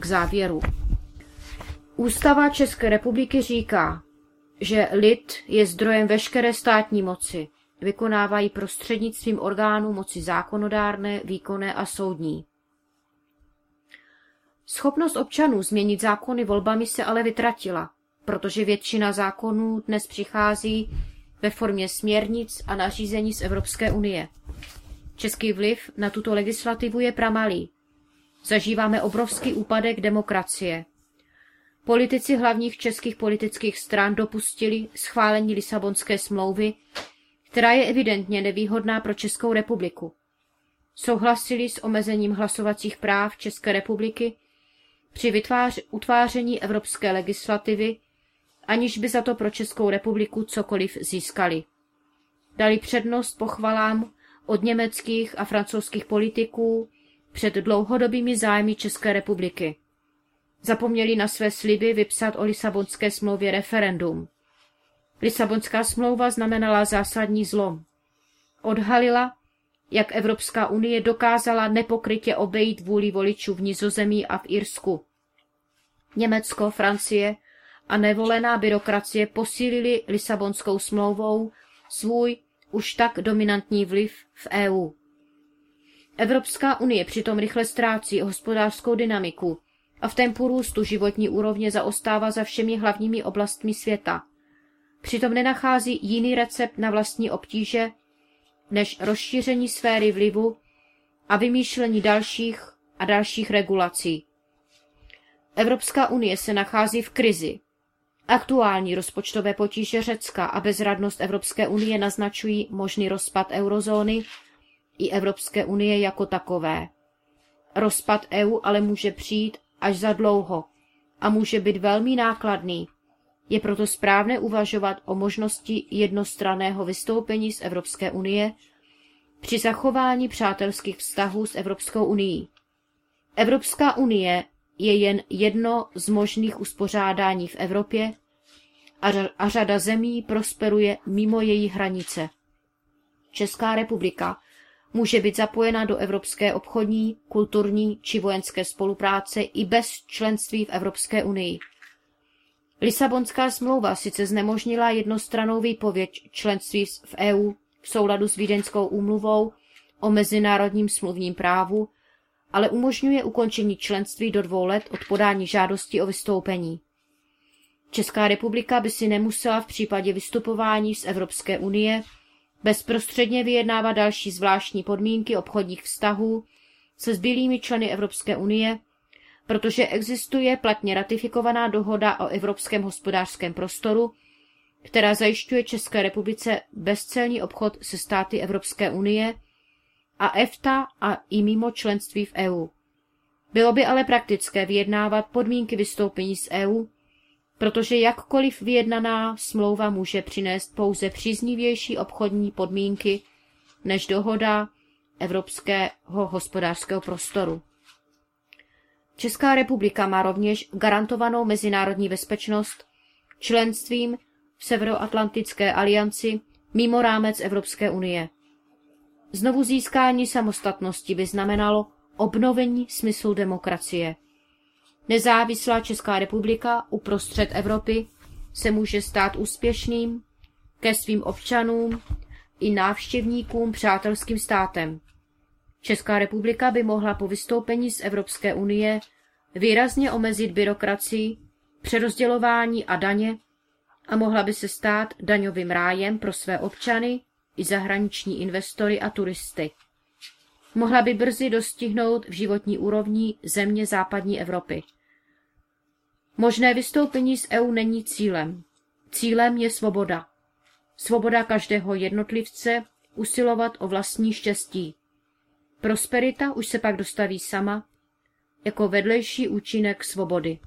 k závěru. Ústava České republiky říká, že lid je zdrojem veškeré státní moci. Vykonávají prostřednictvím orgánů moci zákonodárné, výkonné a soudní. Schopnost občanů změnit zákony volbami se ale vytratila, protože většina zákonů dnes přichází ve formě směrnic a nařízení z Evropské unie. Český vliv na tuto legislativu je pramalý. Zažíváme obrovský úpadek demokracie. Politici hlavních českých politických stran dopustili schválení Lisabonské smlouvy, která je evidentně nevýhodná pro Českou republiku. Souhlasili s omezením hlasovacích práv České republiky při vytvář, utváření evropské legislativy, aniž by za to pro Českou republiku cokoliv získali. Dali přednost pochvalám od německých a francouzských politiků před dlouhodobými zájmy České republiky. Zapomněli na své sliby vypsat o Lisabonské smlouvě referendum. Lisabonská smlouva znamenala zásadní zlom. Odhalila, jak Evropská unie dokázala nepokrytě obejít vůli voličů v Nizozemí a v Irsku. Německo, Francie a nevolená byrokracie posílili Lisabonskou smlouvou svůj už tak dominantní vliv v EU. Evropská unie přitom rychle ztrácí hospodářskou dynamiku a v tempu růstu životní úrovně zaostává za všemi hlavními oblastmi světa. Přitom nenachází jiný recept na vlastní obtíže, než rozšíření sféry vlivu a vymýšlení dalších a dalších regulací. Evropská unie se nachází v krizi. Aktuální rozpočtové potíže Řecka a bezradnost Evropské unie naznačují možný rozpad eurozóny i Evropské unie jako takové. Rozpad EU ale může přijít až za dlouho a může být velmi nákladný. Je proto správné uvažovat o možnosti jednostranného vystoupení z Evropské unie při zachování přátelských vztahů s Evropskou unii. Evropská unie je jen jedno z možných uspořádání v Evropě a řada zemí prosperuje mimo její hranice. Česká republika může být zapojena do evropské obchodní, kulturní či vojenské spolupráce i bez členství v Evropské unii. Lisabonská smlouva sice znemožnila jednostranou výpověď členství v EU v souladu s Vídeňskou úmluvou o mezinárodním smluvním právu, ale umožňuje ukončení členství do dvou let od podání žádosti o vystoupení. Česká republika by si nemusela v případě vystupování z Evropské unie bezprostředně vyjednávat další zvláštní podmínky obchodních vztahů se zbylými členy Evropské unie, protože existuje platně ratifikovaná dohoda o Evropském hospodářském prostoru, která zajišťuje České republice bezcelní obchod se státy Evropské unie a EFTA a i mimo členství v EU. Bylo by ale praktické vyjednávat podmínky vystoupení z EU protože jakkoliv vyjednaná smlouva může přinést pouze příznivější obchodní podmínky než dohoda Evropského hospodářského prostoru. Česká republika má rovněž garantovanou mezinárodní bezpečnost členstvím v Severoatlantické alianci mimo rámec Evropské unie. Znovu získání samostatnosti by znamenalo obnovení smyslu demokracie – Nezávislá Česká republika uprostřed Evropy se může stát úspěšným ke svým občanům i návštěvníkům přátelským státem. Česká republika by mohla po vystoupení z Evropské unie výrazně omezit byrokracii, přerozdělování a daně a mohla by se stát daňovým rájem pro své občany i zahraniční investory a turisty. Mohla by brzy dostihnout v životní úrovni země západní Evropy. Možné vystoupení z EU není cílem. Cílem je svoboda. Svoboda každého jednotlivce usilovat o vlastní štěstí. Prosperita už se pak dostaví sama jako vedlejší účinek svobody.